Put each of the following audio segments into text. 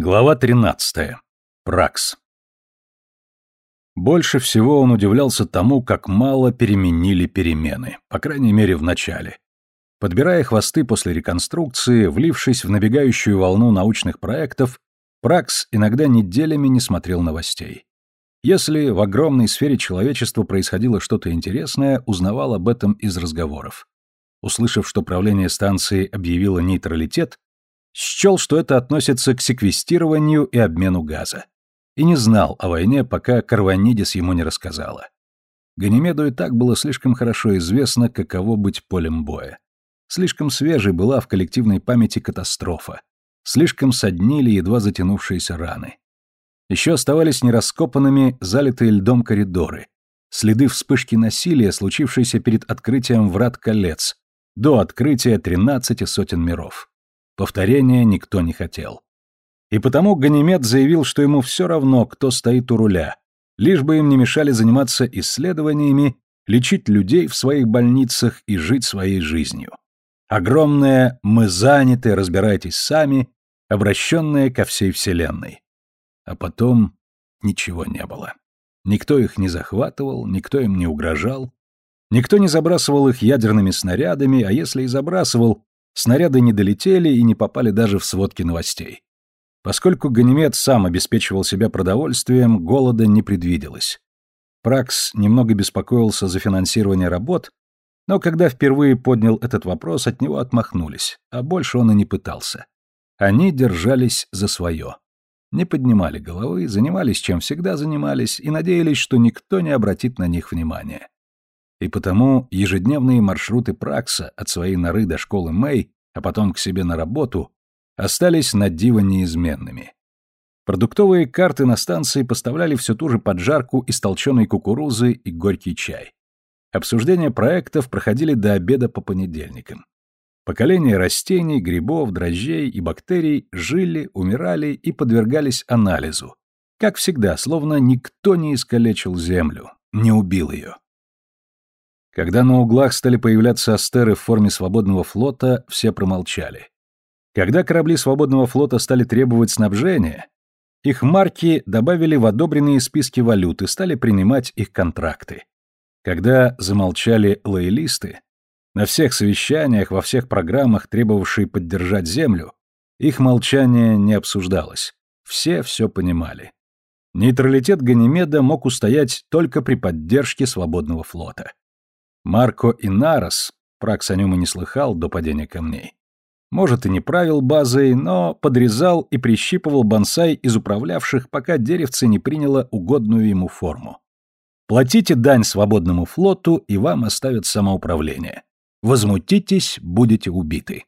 Глава 13. Пракс. Больше всего он удивлялся тому, как мало переменили перемены, по крайней мере в начале. Подбирая хвосты после реконструкции, влившись в набегающую волну научных проектов, Пракс иногда неделями не смотрел новостей. Если в огромной сфере человечества происходило что-то интересное, узнавал об этом из разговоров. Услышав, что правление станции объявило нейтралитет, счел, что это относится к секвестированию и обмену газа. И не знал о войне, пока Карванидис ему не рассказала. Ганимеду и так было слишком хорошо известно, каково быть полем боя. Слишком свежей была в коллективной памяти катастрофа. Слишком соднили едва затянувшиеся раны. Еще оставались нераскопанными залитые льдом коридоры, следы вспышки насилия, случившейся перед открытием врат колец, до открытия тринадцати сотен миров. Повторения никто не хотел. И потому Ганимед заявил, что ему все равно, кто стоит у руля, лишь бы им не мешали заниматься исследованиями, лечить людей в своих больницах и жить своей жизнью. Огромное «мы заняты, разбирайтесь сами», обращенное ко всей Вселенной. А потом ничего не было. Никто их не захватывал, никто им не угрожал, никто не забрасывал их ядерными снарядами, а если и забрасывал, снаряды не долетели и не попали даже в сводки новостей. Поскольку Ганимед сам обеспечивал себя продовольствием, голода не предвиделось. Пракс немного беспокоился за финансирование работ, но когда впервые поднял этот вопрос, от него отмахнулись, а больше он и не пытался. Они держались за свое. Не поднимали головы, занимались чем всегда занимались и надеялись, что никто не обратит на них внимания. И потому ежедневные маршруты Пракса от своей норы до школы Мэй, а потом к себе на работу, остались на диво неизменными. Продуктовые карты на станции поставляли всю ту же поджарку из толченой кукурузы и горький чай. Обсуждения проектов проходили до обеда по понедельникам. Поколения растений, грибов, дрожжей и бактерий жили, умирали и подвергались анализу. Как всегда, словно никто не искалечил Землю, не убил ее. Когда на углах стали появляться астеры в форме свободного флота, все промолчали. Когда корабли свободного флота стали требовать снабжения, их марки добавили в одобренные списки валют и стали принимать их контракты. Когда замолчали лоялисты, на всех совещаниях, во всех программах, требовавшие поддержать Землю, их молчание не обсуждалось. Все все понимали. Нейтралитет Ганимеда мог устоять только при поддержке свободного флота. Марко Инарос, Пракс о нем и не слыхал до падения камней. Может, и не правил базой, но подрезал и прищипывал бонсай из управлявших, пока деревце не приняло угодную ему форму. Платите дань свободному флоту, и вам оставят самоуправление. Возмутитесь, будете убиты.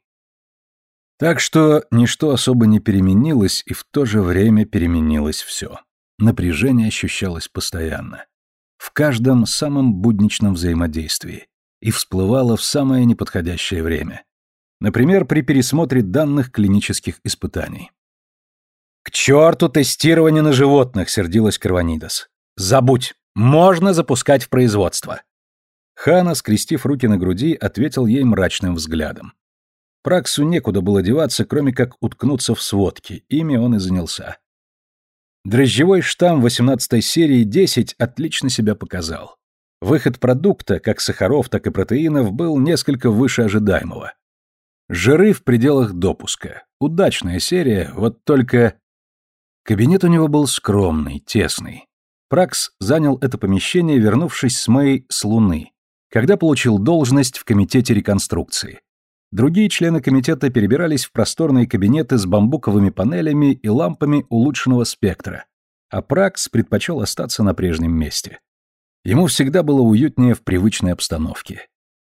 Так что ничто особо не переменилось, и в то же время переменилось все. Напряжение ощущалось постоянно в каждом самом будничном взаимодействии и всплывало в самое неподходящее время. Например, при пересмотре данных клинических испытаний. «К черту тестирование на животных!» — сердилась Карванидас. «Забудь! Можно запускать в производство!» Хана, скрестив руки на груди, ответил ей мрачным взглядом. Праксу некуда было деваться, кроме как уткнуться в сводки, ими он и занялся. Дрожжевой штамм 18 серии 10 отлично себя показал. Выход продукта, как сахаров, так и протеинов, был несколько выше ожидаемого. Жиры в пределах допуска. Удачная серия, вот только... Кабинет у него был скромный, тесный. Пракс занял это помещение, вернувшись с Мэй с Луны, когда получил должность в комитете реконструкции. Другие члены комитета перебирались в просторные кабинеты с бамбуковыми панелями и лампами улучшенного спектра, а Пракс предпочел остаться на прежнем месте. Ему всегда было уютнее в привычной обстановке.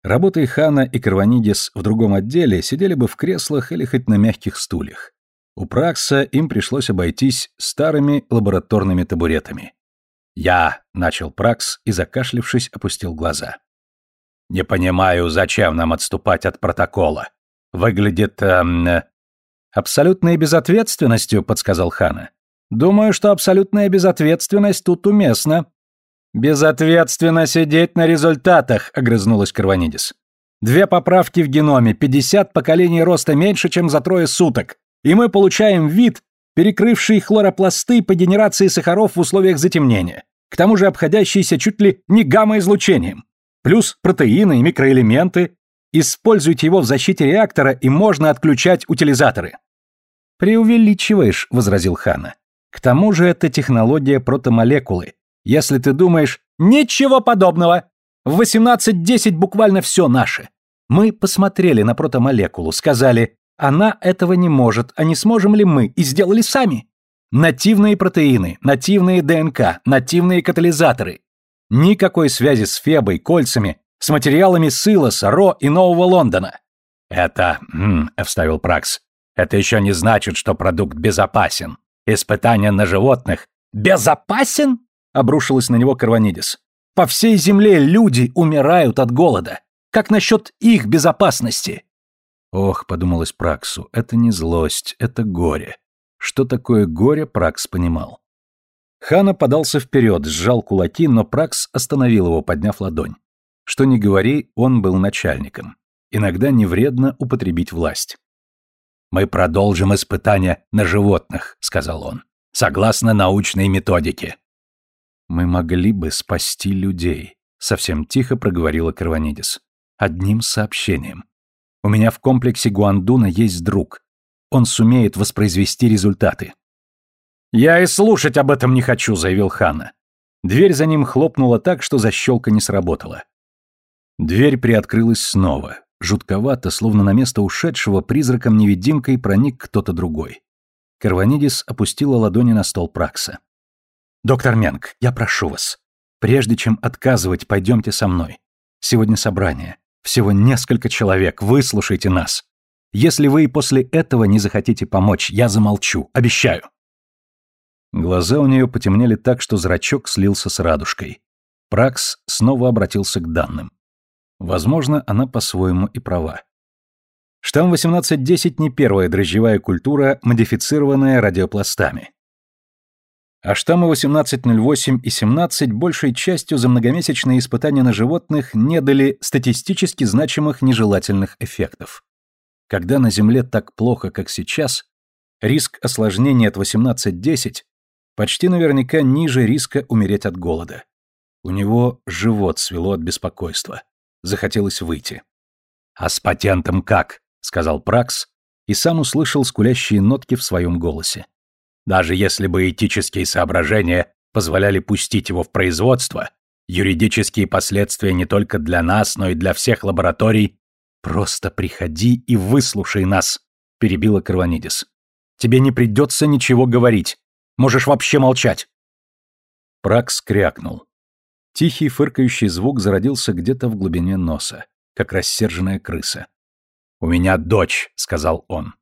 Работая Хана и Карванидис в другом отделе сидели бы в креслах или хоть на мягких стульях. У Пракса им пришлось обойтись старыми лабораторными табуретами. «Я», — начал Пракс и, закашлившись, опустил глаза. Не понимаю, зачем нам отступать от протокола. Выглядит... Эм, абсолютной безответственностью, подсказал Хана. Думаю, что абсолютная безответственность тут уместна. Безответственно сидеть на результатах, огрызнулась Карванидис. Две поправки в геноме, 50 поколений роста меньше, чем за трое суток. И мы получаем вид, перекрывший хлоропласты по генерации сахаров в условиях затемнения, к тому же обходящийся чуть ли не гамма-излучением, плюс протеины и микроэлементы. Используйте его в защите реактора, и можно отключать утилизаторы. «Преувеличиваешь», — возразил Хана. «К тому же это технология протомолекулы. Если ты думаешь, ничего подобного. В 18.10 буквально все наше. Мы посмотрели на протомолекулу, сказали, она этого не может, а не сможем ли мы, и сделали сами. Нативные протеины, нативные ДНК, нативные катализаторы. Никакой связи с Фебой, кольцами, с материалами Силоса, Ро и Нового Лондона. Это, м -м, вставил Пракс, это еще не значит, что продукт безопасен. Испытания на животных... Безопасен? Обрушилась на него Карванидис. По всей земле люди умирают от голода. Как насчет их безопасности? Ох, подумалось Праксу, это не злость, это горе. Что такое горе, Пракс понимал. Хана подался вперед, сжал кулаки, но Пракс остановил его, подняв ладонь. Что ни говори, он был начальником. Иногда не вредно употребить власть. «Мы продолжим испытания на животных», — сказал он, — «согласно научной методике». «Мы могли бы спасти людей», — совсем тихо проговорила Карванидис. «Одним сообщением. У меня в комплексе Гуандуна есть друг. Он сумеет воспроизвести результаты». «Я и слушать об этом не хочу», — заявил Ханна. Дверь за ним хлопнула так, что защелка не сработала. Дверь приоткрылась снова, Жутковато, словно на место ушедшего, призраком-невидимкой проник кто-то другой. Карванидис опустила ладони на стол Пракса. «Доктор Менг, я прошу вас, прежде чем отказывать, пойдемте со мной. Сегодня собрание. Всего несколько человек, выслушайте нас. Если вы и после этого не захотите помочь, я замолчу, обещаю». Глаза у нее потемнели так, что зрачок слился с радужкой. Пракс снова обратился к данным. Возможно, она по-своему и права. Штамм 1810 не первая дрожжевая культура, модифицированная радиопластами. А штаммы 1808 и 17 большей частью за многомесячные испытания на животных не дали статистически значимых нежелательных эффектов. Когда на Земле так плохо, как сейчас, риск осложнения от 1810 почти наверняка ниже риска умереть от голода. У него живот свело от беспокойства. Захотелось выйти. «А с патентом как?» — сказал Пракс, и сам услышал скулящие нотки в своем голосе. «Даже если бы этические соображения позволяли пустить его в производство, юридические последствия не только для нас, но и для всех лабораторий «Просто приходи и выслушай нас», — перебила Карванидис. «Тебе не придется ничего говорить. Можешь вообще молчать». Пракс крякнул. Тихий фыркающий звук зародился где-то в глубине носа, как рассерженная крыса. «У меня дочь», — сказал он.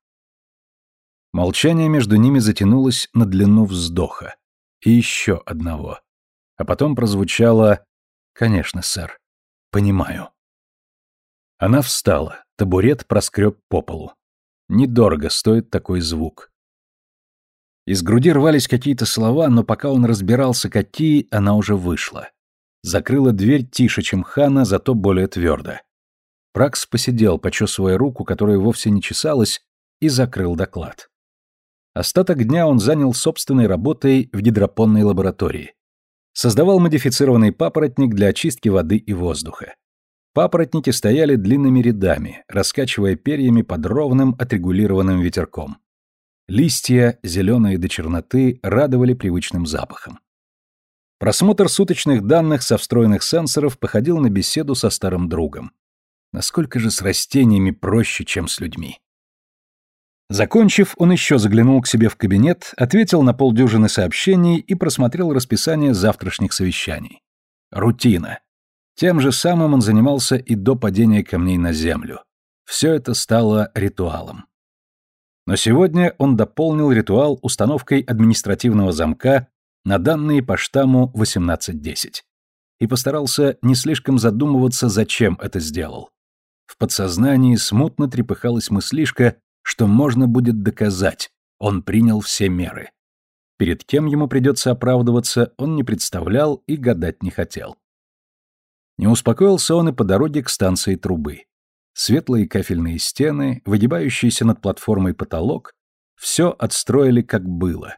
Молчание между ними затянулось на длину вздоха. И еще одного. А потом прозвучало «Конечно, сэр. Понимаю». Она встала, табурет проскреб по полу. Недорого стоит такой звук. Из груди рвались какие-то слова, но пока он разбирался, какие, она уже вышла закрыла дверь тише, чем Хана, зато более твердо. Пракс посидел, почесывая руку, которая вовсе не чесалась, и закрыл доклад. Остаток дня он занял собственной работой в гидропонной лаборатории. Создавал модифицированный папоротник для очистки воды и воздуха. Папоротники стояли длинными рядами, раскачивая перьями под ровным отрегулированным ветерком. Листья, зеленые до черноты, радовали привычным запахом. Просмотр суточных данных со встроенных сенсоров походил на беседу со старым другом. Насколько же с растениями проще, чем с людьми. Закончив, он еще заглянул к себе в кабинет, ответил на полдюжины сообщений и просмотрел расписание завтрашних совещаний. Рутина. Тем же самым он занимался и до падения камней на землю. Все это стало ритуалом. Но сегодня он дополнил ритуал установкой административного замка на данные по штамму 1810. И постарался не слишком задумываться, зачем это сделал. В подсознании смутно трепыхалась мыслишка, что можно будет доказать, он принял все меры. Перед кем ему придется оправдываться, он не представлял и гадать не хотел. Не успокоился он и по дороге к станции трубы. Светлые кафельные стены, выгибающийся над платформой потолок, Все отстроили как было.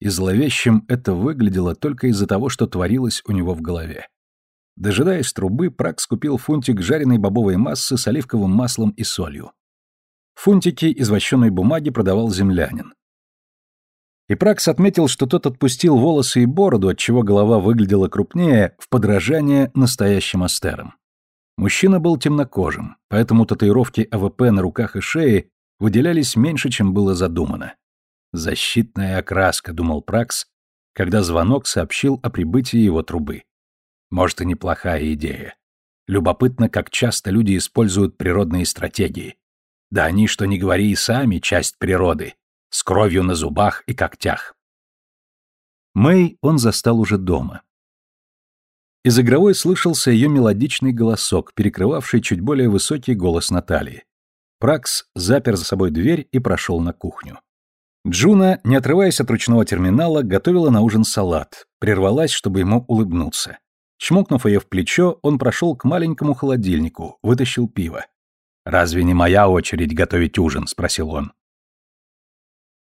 И зловещим это выглядело только из-за того, что творилось у него в голове. Дожидаясь трубы, Прак скупил фунтик жареной бобовой массы с оливковым маслом и солью. Фунтики из вощеной бумаги продавал землянин. И Пракс отметил, что тот отпустил волосы и бороду, отчего голова выглядела крупнее, в подражание настоящим астерам. Мужчина был темнокожим, поэтому татуировки АВП на руках и шее выделялись меньше, чем было задумано. «Защитная окраска», — думал Пракс, когда звонок сообщил о прибытии его трубы. Может, и неплохая идея. Любопытно, как часто люди используют природные стратегии. Да они, что ни говори, и сами часть природы, с кровью на зубах и когтях. Мэй он застал уже дома. Из игровой слышался ее мелодичный голосок, перекрывавший чуть более высокий голос Натальи. Пракс запер за собой дверь и прошел на кухню. Джуна, не отрываясь от ручного терминала, готовила на ужин салат, прервалась, чтобы ему улыбнуться. Чмокнув ее в плечо, он прошел к маленькому холодильнику, вытащил пиво. «Разве не моя очередь готовить ужин?» – спросил он.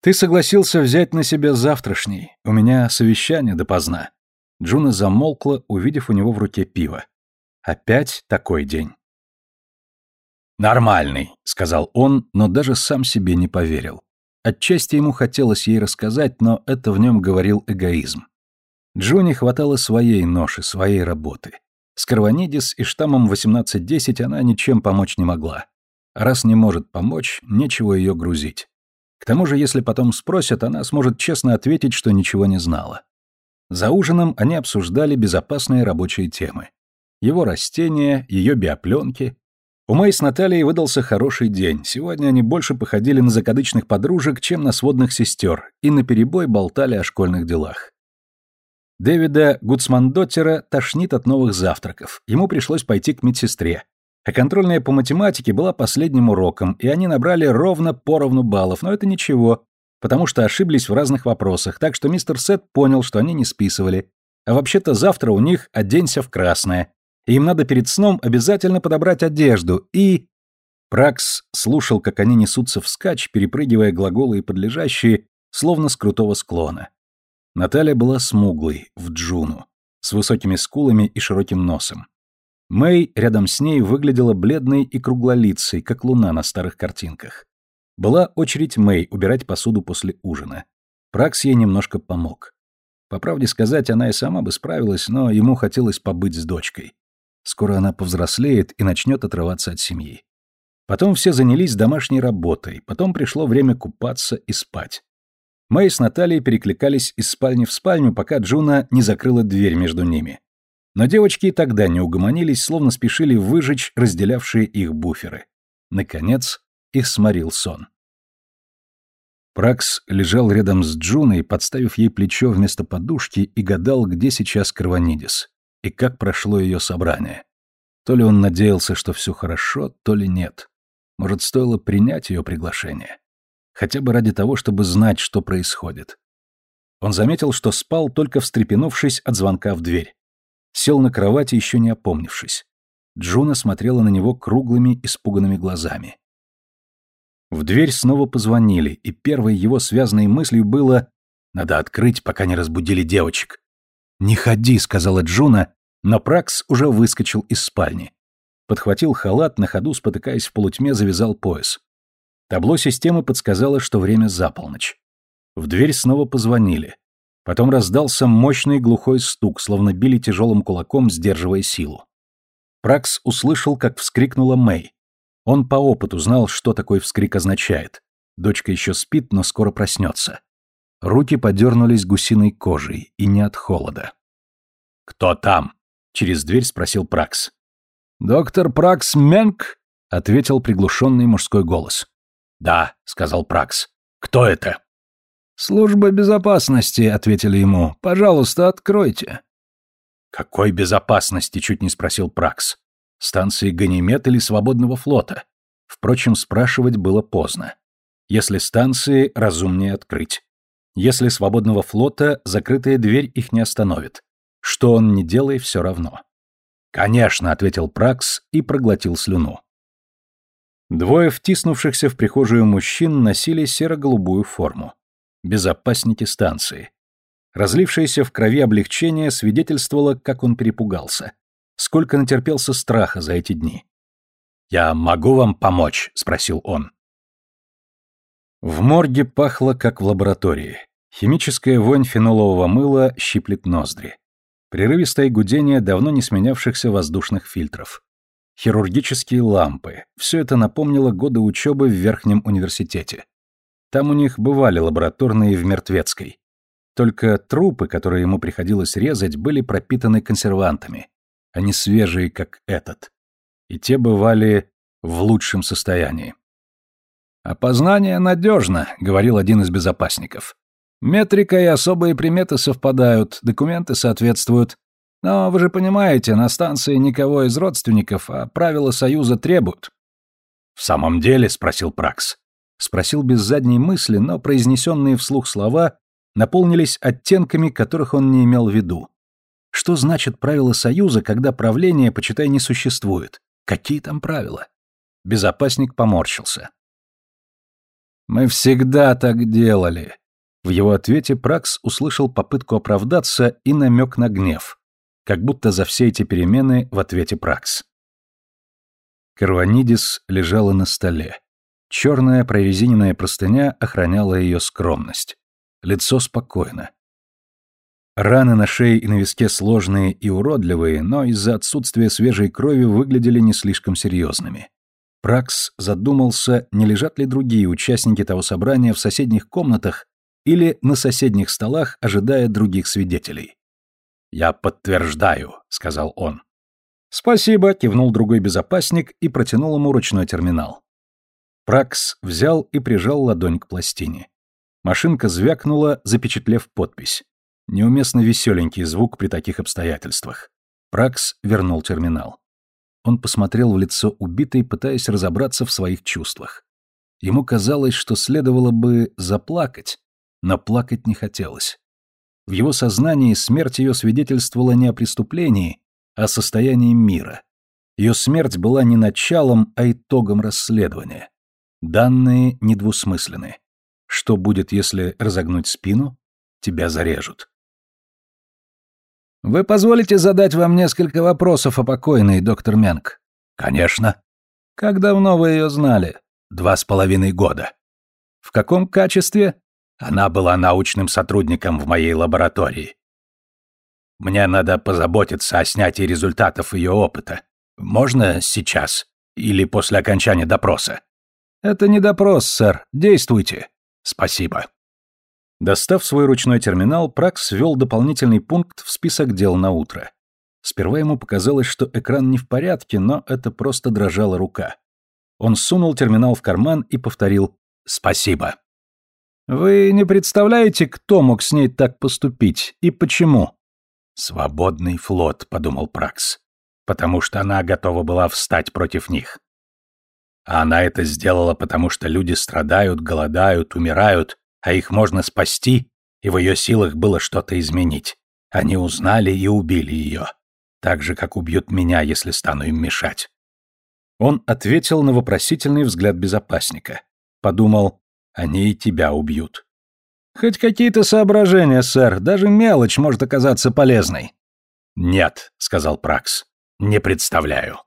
«Ты согласился взять на себя завтрашний. У меня совещание допоздна». Джуна замолкла, увидев у него в руке пиво. «Опять такой день». «Нормальный», — сказал он, но даже сам себе не поверил. Отчасти ему хотелось ей рассказать, но это в нем говорил эгоизм. Джуне хватало своей ноши, своей работы. С Карванидис и штаммом 1810 она ничем помочь не могла. Раз не может помочь, нечего ее грузить. К тому же, если потом спросят, она сможет честно ответить, что ничего не знала. За ужином они обсуждали безопасные рабочие темы. Его растения, ее биопленки. У Мэй с Натальей выдался хороший день. Сегодня они больше походили на закадычных подружек, чем на сводных сестер, и наперебой болтали о школьных делах. Дэвида Гуцмандоттера тошнит от новых завтраков. Ему пришлось пойти к медсестре. А контрольная по математике была последним уроком, и они набрали ровно поровну баллов, но это ничего, потому что ошиблись в разных вопросах, так что мистер Сет понял, что они не списывали. А вообще-то завтра у них «оденься в красное», им надо перед сном обязательно подобрать одежду, и... Пракс слушал, как они несутся вскачь, перепрыгивая глаголы и подлежащие, словно с крутого склона. Наталья была смуглой, в джуну, с высокими скулами и широким носом. Мэй рядом с ней выглядела бледной и круглолицей, как луна на старых картинках. Была очередь Мэй убирать посуду после ужина. Пракс ей немножко помог. По правде сказать, она и сама бы справилась, но ему хотелось побыть с дочкой. Скоро она повзрослеет и начнет отрываться от семьи. Потом все занялись домашней работой, потом пришло время купаться и спать. Мэй с Натальей перекликались из спальни в спальню, пока Джуна не закрыла дверь между ними. Но девочки и тогда не угомонились, словно спешили выжечь разделявшие их буферы. Наконец, их сморил сон. Пракс лежал рядом с Джуной, подставив ей плечо вместо подушки и гадал, где сейчас Карванидис и как прошло ее собрание. То ли он надеялся, что все хорошо, то ли нет. Может, стоило принять ее приглашение? Хотя бы ради того, чтобы знать, что происходит. Он заметил, что спал, только встрепенувшись от звонка в дверь. Сел на кровати, еще не опомнившись. Джуна смотрела на него круглыми, испуганными глазами. В дверь снова позвонили, и первой его связной мыслью было «Надо открыть, пока не разбудили девочек». «Не ходи», — сказала Джуна, но Пракс уже выскочил из спальни. Подхватил халат, на ходу, спотыкаясь в полутьме, завязал пояс. Табло системы подсказало, что время за полночь. В дверь снова позвонили. Потом раздался мощный глухой стук, словно били тяжелым кулаком, сдерживая силу. Пракс услышал, как вскрикнула Мэй. Он по опыту знал, что такой вскрик означает. Дочка еще спит, но скоро проснется. Руки подернулись гусиной кожей, и не от холода. «Кто там?» — через дверь спросил Пракс. «Доктор Пракс Менк?» — ответил приглушенный мужской голос. «Да», — сказал Пракс. «Кто это?» «Служба безопасности», — ответили ему. «Пожалуйста, откройте». «Какой безопасности?» — чуть не спросил Пракс. «Станции Ганимед или Свободного флота?» Впрочем, спрашивать было поздно. Если станции, разумнее открыть. Если Свободного флота, закрытая дверь их не остановит. Что он не делай, все равно. «Конечно», — ответил Пракс и проглотил слюну. Двое втиснувшихся в прихожую мужчин носили серо-голубую форму. Безопасники станции. Разлившееся в крови облегчение свидетельствовало, как он перепугался. Сколько натерпелся страха за эти дни. «Я могу вам помочь?» — спросил он. В морге пахло, как в лаборатории. Химическая вонь фенолового мыла щиплет ноздри. Прерывистое гудение давно не сменявшихся воздушных фильтров хирургические лампы. Все это напомнило годы учебы в Верхнем университете. Там у них бывали лабораторные в Мертвецкой. Только трупы, которые ему приходилось резать, были пропитаны консервантами. Они свежие, как этот. И те бывали в лучшем состоянии. «Опознание надежно», — говорил один из безопасников. «Метрика и особые приметы совпадают, документы соответствуют. Но вы же понимаете, на станции никого из родственников, а правила Союза требуют. В самом деле, спросил Пракс. Спросил без задней мысли, но произнесенные вслух слова наполнились оттенками, которых он не имел в виду. Что значит правила Союза, когда правление, почитай, не существует? Какие там правила? Безопасник поморщился. Мы всегда так делали. В его ответе Пракс услышал попытку оправдаться и намек на гнев как будто за все эти перемены в ответе Пракс. Карванидис лежала на столе. Черная прорезиненная простыня охраняла ее скромность. Лицо спокойно. Раны на шее и на виске сложные и уродливые, но из-за отсутствия свежей крови выглядели не слишком серьезными. Пракс задумался, не лежат ли другие участники того собрания в соседних комнатах или на соседних столах, ожидая других свидетелей. «Я подтверждаю», — сказал он. «Спасибо», — кивнул другой безопасник и протянул ему ручной терминал. Пракс взял и прижал ладонь к пластине. Машинка звякнула, запечатлев подпись. Неуместно веселенький звук при таких обстоятельствах. Пракс вернул терминал. Он посмотрел в лицо убитой, пытаясь разобраться в своих чувствах. Ему казалось, что следовало бы заплакать, но плакать не хотелось. В его сознании смерть ее свидетельствовала не о преступлении, а о состоянии мира. Ее смерть была не началом, а итогом расследования. Данные недвусмысленны. Что будет, если разогнуть спину? Тебя зарежут. «Вы позволите задать вам несколько вопросов о покойной, доктор Менг?» «Конечно». «Как давно вы ее знали?» «Два с половиной года». «В каком качестве?» Она была научным сотрудником в моей лаборатории. Мне надо позаботиться о снятии результатов ее опыта. Можно сейчас? Или после окончания допроса? Это не допрос, сэр. Действуйте. Спасибо. Достав свой ручной терминал, Пракс ввел дополнительный пункт в список дел на утро. Сперва ему показалось, что экран не в порядке, но это просто дрожала рука. Он сунул терминал в карман и повторил «Спасибо». Вы не представляете, кто мог с ней так поступить и почему? Свободный флот, подумал Пракс, потому что она готова была встать против них. А она это сделала, потому что люди страдают, голодают, умирают, а их можно спасти, и в ее силах было что-то изменить. Они узнали и убили ее. Так же, как убьют меня, если стану им мешать. Он ответил на вопросительный взгляд безопасника. Подумал, они и тебя убьют. Хоть какие-то соображения, сэр, даже мелочь может оказаться полезной. Нет, сказал Пракс. Не представляю.